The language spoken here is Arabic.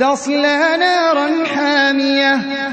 تَصْلَىٰ نَارًا حَامِيَةً.